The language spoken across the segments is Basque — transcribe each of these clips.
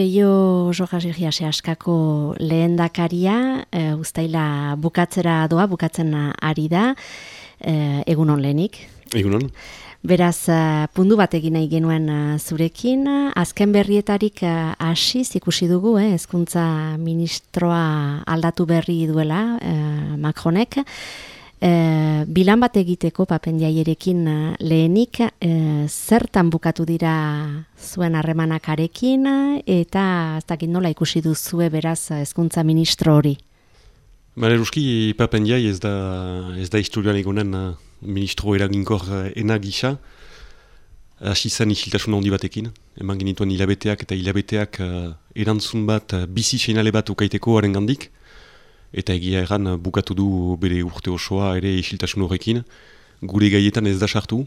peio jokazirria askako lehen dakaria, e, ustaila bukatzera doa, bukatzen ari da, e, egunon lehenik. Egunon. Beraz, uh, pundu bat egin nahi genuen zurekin, azken berrietarik hasi uh, ikusi dugu, eh, ezkuntza ministroa aldatu berri duela, uh, Macronek, E, bilan bat egiteko papen jaierekin eh, lehenik, e, zertan bukatu dira zuen harremanak arekin, eta ez dakit nola ikusi duzue beraz hezkuntza ministro hori? Bara eruski, papen jai ez da, ez da historian egonen ministro eraginkor ena gisa, hasi zen isiltasun handi batekin, eman genituen hilabeteak eta hilabeteak erantzun bat, bizi seinale bat ukaiteko haren gandik, eta egia egan bukatu du bere urte osoa ere isiltasun horrekin. Gure gaietan ez da sartu,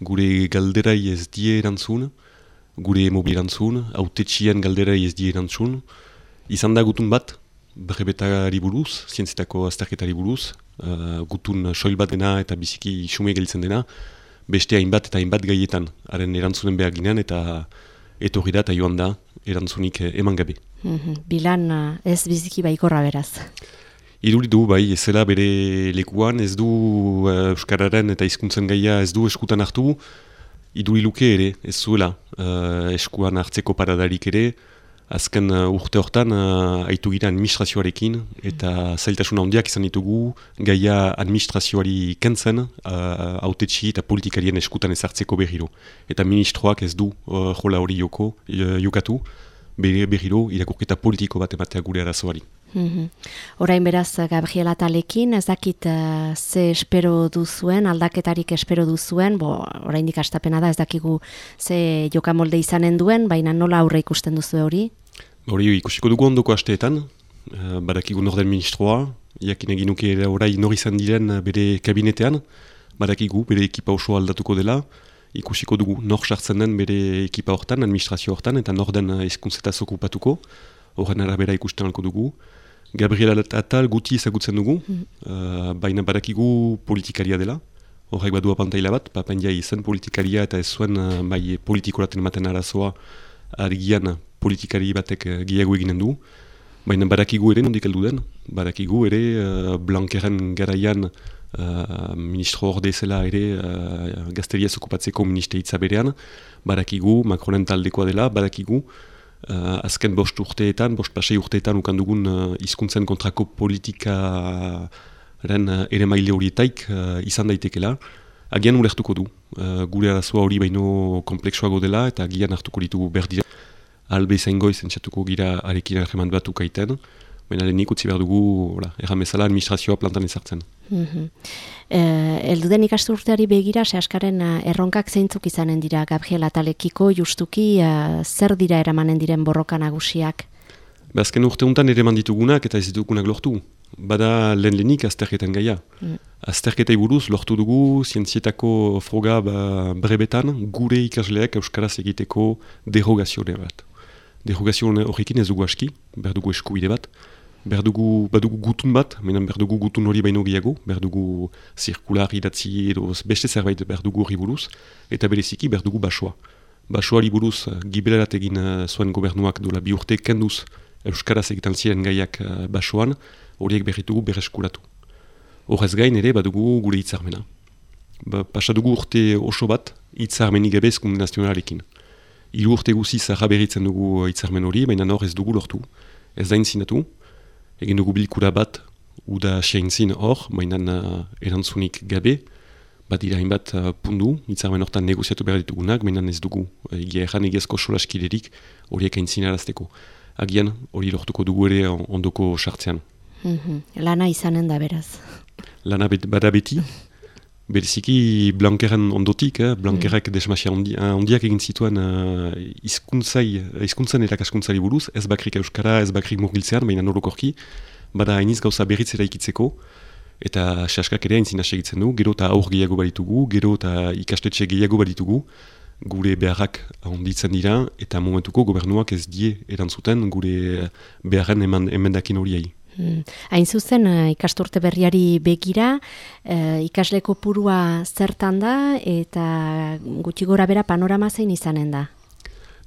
gure galderai ez die erantzun, gure mobil erantzun, autetxien galderai ez die erantzun. Izan da gutun bat, berrebetari buruz, zientzitako azterketari buruz, uh, gutun soil bat dena eta biziki xume gelitzen dena, beste hainbat eta hainbat gaietan, haren erantzunen behar ginen eta etorri da eta joan da erantzunik eman gabe. Mhm. Bilan eh, ez biziki baikorra beraz. Iduri du, bai, ez zela bere lekuan, ez du uh, Euskararen eta hizkuntzen gaia ez du eskutan hartu, iduri luke ere, ez zuela uh, eskuan hartzeko paradarik ere, azken uh, urte hortan uh, aitu gira administrazioarekin, eta zailtasun handiak izan ditugu gaia administrazioari kentzen, uh, autetxi eta politikarien eskutan ez hartzeko berriro. Eta ministroak ez du uh, jola hori joko, uh, jokatu, berriro irakurketa politiko bat ematea gure arazoari. Mm Orain beraz, Gabriela Talekin, ez dakit uh, ze espero duzuen, aldaketarik espero duzuen, bo, orain dikastapena da, ez dakigu ze jokamolde izanen duen, baina nola aurre ikusten duzu hori? Hori ikusiko dugu ondoko asteetan, uh, badakigu norden ministroa, jakin egin nuke orain nori izan diren eh, bere kabinetean, badakigu bere ekipa oso aldatuko dela, ikusiko dugu nor sartzen den bere ekipa hortan, administrazio hortan, eta norden ezkuntzetaz okupatuko, horren arabera ikusten alko dugu. Gabriela Atal guti ezagutzen dugu, mm. uh, baina badakigu politikaria dela. Horrek badua pantaila bat, papen jai zen politikaria eta ez zuen uh, bai politikoraten ematen arazoa argian politikari batek uh, giago eginen du. Baina badakigu ere nondik heldu den, badakigu ere uh, Blankeren garaian uh, ministro hor dezela ere uh, gazteriaz okupatzeko ministeritza berean, badakigu Macronen taldekoa dela, badakigu uh, azken bost urteetan, bost pasei urteetan ukandugun uh, izkuntzen kontrako politikaren uh, ere maile horietaik uh, izan daitekela, agian ulertuko du. Uh, gure arazoa hori baino kompleksoago dela eta agian hartuko ditugu berdira. Albe zaingoiz entzatuko gira arekin arreman bat ukaiten, baina lehenik utzi behar dugu, erramezala administrazioa plantan ezartzen. Mm -hmm. e, Elduden ikasturteari begira, se askaren eh, erronkak zeintzuk izanen dira Gabriel Atalekiko, justuki, uh, zer dira eramanen diren borroka nagusiak? Bazken urte untan ere manditugunak eta ez ditugunak lortu. Bada lehen lehenik azterketan gaia. Mm. Azterketa buruz lortu dugu zientzietako froga ba, brebetan gure ikasleak euskaraz egiteko derogazio bat. Derogazio horrekin ez dugu aski, behar dugu eskubide bat, berdugu badugu gutun bat, menan berdugu gutun hori baino gehiago, berdugu zirkular idatzi edo beste zerbait berdugu hori buruz, eta bereziki berdugu basoa. Basoari buruz gibelerat egin uh, zuen gobernuak dola bi urte kenduz Euskaraz egiten ziren gaiak uh, basoan, horiek berritugu berreskuratu. Horrez gain ere badugu gure hitzarmena. Ba, pasa dugu urte oso bat hitzarmenik gabe eskunde nazionalekin. Iru urte guzi zaha berritzen dugu hitzarmen hori, baina hor ez dugu lortu. Ez da inzinatu, egin dugu bilkura bat, uda seinzin hor, mainan uh, erantzunik gabe, bat dira hainbat uh, pundu, itzarmen hortan negoziatu behar ditugunak, mainan ez dugu, uh, egia erran egiazko solaskiderik horiek aintzin arazteko. Agian, hori lortuko dugu ere ondoko sartzean. Mm Lana izanen da beraz. Lana bada beti, Beriziki Blankeren ondotik, eh? Blankerek mm. desmasia ondiak egin zituen uh, izkuntzen erakaskuntzari buruz, ez bakrik euskara, ez bakrik murgiltzean, baina norokorki, bada hainiz gauza berriz eraikitzeko, eta saskak ere hain egitzen du, gero eta aur gehiago baditugu, gero eta ikastetxe gehiago baditugu, gure beharrak onditzen dira, eta momentuko gobernuak ez die erantzuten gure beharren emendakin horiei. Hmm. Hain zuzen, uh, ikasturte berriari begira, uh, ikasleko purua zertan da eta gutxi gora bera panorama zein izanen da?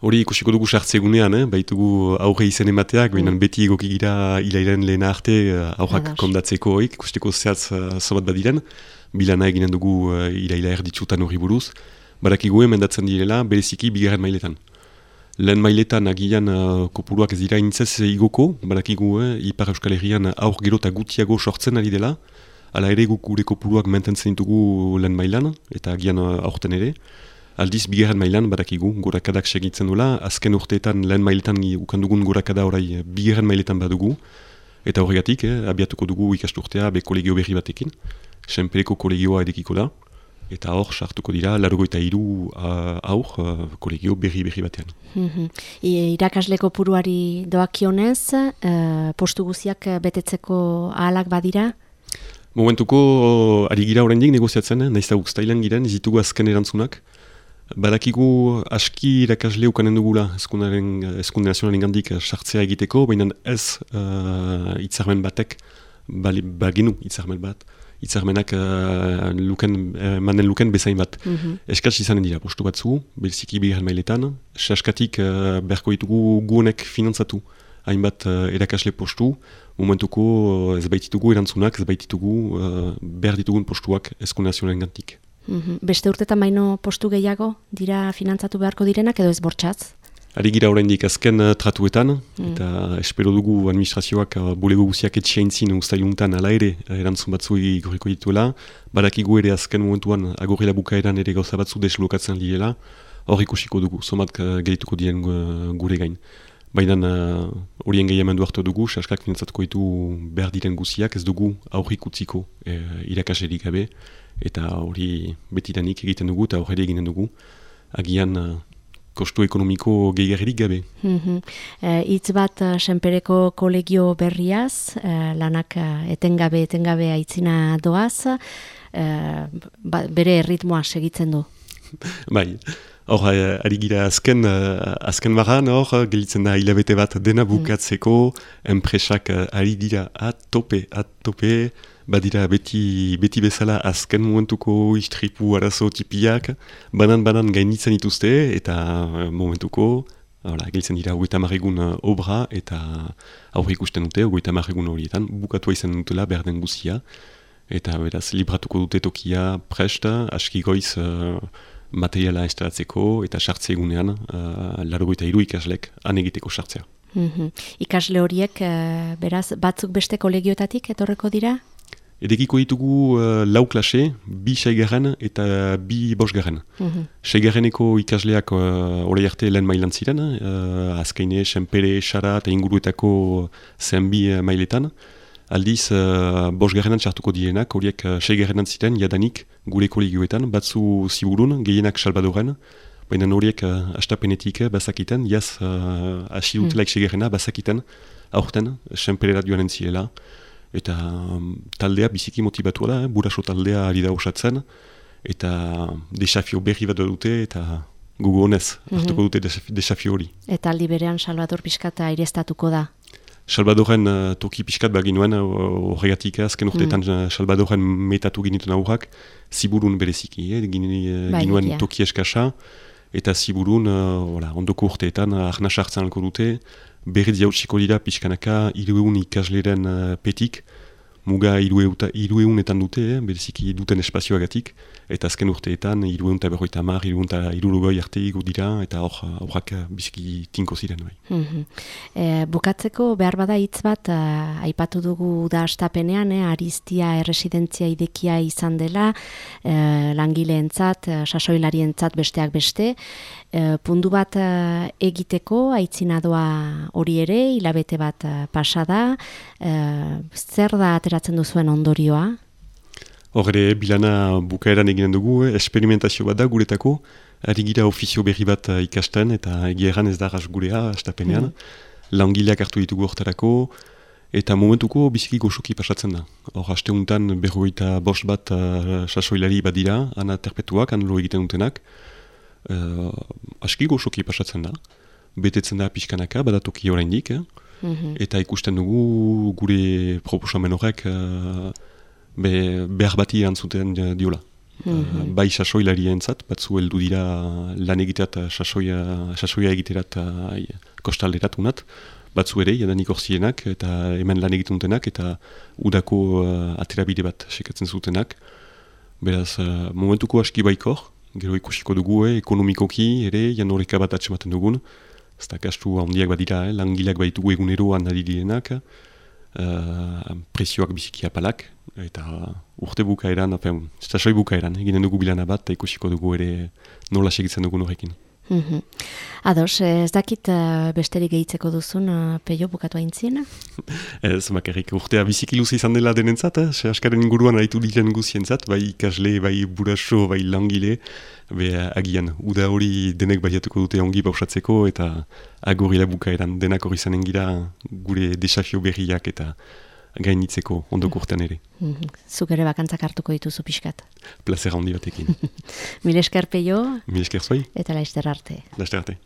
Hori ikusiko dugu sartzegunean, eh? baitugu aurre izen emateak, mm. beti egoki gira hilairen lehena arte uh, aurrak kondatzeko hoik, ikusteko zehatz uh, zobat badiren, bilana eginen dugu uh, iraila erditzutan hori buruz, barakigu mendatzen direla bereziki bigarren mailetan. Lehen mailetan agian uh, kopuruak ez dira intzez igoko, barakigu eh, Ipar Euskal Herrian aur gero eta gutiago sortzen ari dela, ala ere guk gure kopuruak mententzen ditugu lehen mailan, eta agian uh, aurten ere, Aldiz, bigarren mailan, badakigu, gorakadak segitzen dula, azken urteetan lehen mailetan ukandugun gorakada orai bigarren mailetan badugu, eta horregatik, eh, abiatuko dugu ikasturtea be kolegio berri batekin, senpereko kolegioa edekiko da, eta hor, sartuko dira, largo eta iru aur kolegio berri berri batean. Mm -hmm. Irakasleko puruari doakionez, uh, postu guziak betetzeko ahalak badira? Momentuko, ari gira horrendik negoziatzen, eh? nahiz da guztailan giren, zitugu azken erantzunak, Badakigu aski irakasle ukanen dugula eskunde nazionalen gandik sartzea egiteko, baina ez uh, itzarmen batek, bali, baginu itzarmen bat, itzarmenak uh, luken, uh, manen luken bezain bat. Mm -hmm. Eskaz izanen dira, postu batzu, belziki bigarren mailetan, saskatik uh, berko ditugu guonek finantzatu hainbat uh, erakasle postu, momentuko uh, ez baititugu erantzunak, ez baititugu uh, behar ditugun postuak eskunde nazionalen gantik. Mhm. Beste urtetan baino postu gehiago dira finantzatu beharko direnak edo ez bortxatz? Ari gira oraindik azken uh, tratuetan, mm. eta espero dugu administrazioak uh, bulego guziak etxeaintzin ustailuntan ala ere uh, erantzun batzu igoriko dituela. Badakigu ere azken momentuan agorrela bukaeran ere gauza batzu deslokatzen direla, hor ikusiko dugu, somat gehituko dien uh, gure gain. Baina horien uh, gehiamen hartu dugu, saskak finantzatuko ditu behar diren guziak, ez dugu aurrik utziko e, irakaserik gabe, eta hori betidanik egiten dugu eta horre eginen dugu agian uh, kostu ekonomiko gehiagirik gabe. Mm -hmm. itz bat uh, senpereko kolegio berriaz, uh, lanak etengabe, etengabe aitzina doaz, ba, bere erritmoa segitzen du. bai, hor, ari gira azken, azken baran, hor, gelitzen da hilabete bat dena bukatzeko, mm. enpresak ari dira atope, atope, badira beti, beti bezala azken momentuko istripu arazo tipiak, banan-banan gainitzen dituzte, eta eh, momentuko, Hala, giltzen dira ogoita marregun uh, obra eta aurre ikusten dute ogoita marregun horietan, bukatu izan dutela berden guzia. Eta beraz, libratuko dute tokia presta, aski goiz uh, materiala estaratzeko eta sartze egunean uh, largo eta iru ikaslek anegiteko sartzea. Mm Ikasle horiek, beraz, batzuk beste kolegioetatik etorreko dira? Edekiko ditugu uh, lau klase, bi seigarren eta bi bosgarren. Mm -hmm. Seigarreneko ikasleak uh, arte lehen mailan ziren, uh, azkaine, senpere, xara eta inguruetako zenbi uh, mailetan. Aldiz, uh, bosgarrenan txartuko dienak, horiek uh, seigarrenan ziren, jadanik gure kolegioetan, batzu ziburun, gehienak salbadoren, baina horiek uh, astapenetik bazakiten, jaz, uh, hasi dutelaik mm. seigarrena bazakiten, aurten, senperera joanen zirela, eta um, taldea biziki motibatu da, eh? buraso taldea ari da osatzen, eta desafio berri bat dute, eta gugu honez, mm hartuko dute desafio hori. Eta aldi berean Salvador Piskata aireztatuko da? Salvadoren uh, toki Piskat bat ginuen, horregatik uh, azken urteetan mm. Salvadoren metatu ginituen aurrak, ziburun bereziki, eh? Gine, bai, ginuen toki eskasa, eta ziburun, uh, ondoko urteetan, uh, arna sartzen alko dute, berriz jautsiko dira pixkanaka irueun ikasleren uh, petik, muga irueunetan dute, eh, bereziki duten espazioagatik, eta azken urteetan irueun eta berroita mar, irueun eta irurugoi arte dira, eta hor horrak uh, biziki tinko ziren. Bai. Mm bukatzeko behar bada hitz bat, uh, aipatu dugu da astapenean, eh, ariztia erresidentzia idekia izan dela, uh, langileentzat, sasoilarientzat besteak beste, uh, pundu bat egiteko, aitzinadoa hori ere, hilabete bat pasada, uh, zer da ateratzen duzuen ondorioa? Horre, bilana bukaeran eginen dugu, eh? esperimentazio bat da guretako, ari gira ofizio berri bat uh, ikasten, eta egeran ez da gurea, estapenean, mm. langileak hartu ditugu hortarako, eta momentuko biziki goxoki pasatzen da. Hor, haste honetan berroita bost bat uh, sasoilari bat dira, ana terpetuak, anlo egiten dutenak, uh, aski goxoki pasatzen da, betetzen da pixkanaka, badatoki oraindik, eh? Mhm. Eta ikusten dugu gure proposamen horrek uh, be, behar bati antzuten diola. -hmm. bai sasoilarien entzat, batzu heldu dira lan egiteat sasoia, sasoia egiterat kostalderat unat, batzu ere, jadanik orzienak, eta hemen lan egituntenak, eta udako uh, aterabide bat sekatzen zutenak. Beraz, uh, momentuko aski baikor, gero ikusiko dugu, eh, ekonomikoki ere, jan horreka bat atxematen dugun, ez da kastu handiak bat dira, eh, langileak baitugu egunero handari direnak, uh, presioak biziki apalak, eta urte bukaeran, afen, stasoi bukaeran, eginen dugu bilana bat, eta ikusiko dugu ere nola segitzen dugun horrekin. Mm Ados, ez dakit uh, besterik gehitzeko duzun uh, peio bukatu haintzien? ez, makarrik, urtea biziki luze izan dela denentzat, eh? se askaren inguruan haitu diren guzientzat, bai ikasle, bai buraso, bai langile, be agian, uda hori denek baiatuko dute ongi bausatzeko, eta agorila bukaeran denak hori zanen gira gure desafio berriak eta gainitzeko ondoko urtean ere. Mm -hmm. Zuk ere bakantzak hartuko dituzu pixkat. Plazera handi batekin. Mil esker peio. Mil esker zuai. Eta laizter arte. Laizter arte.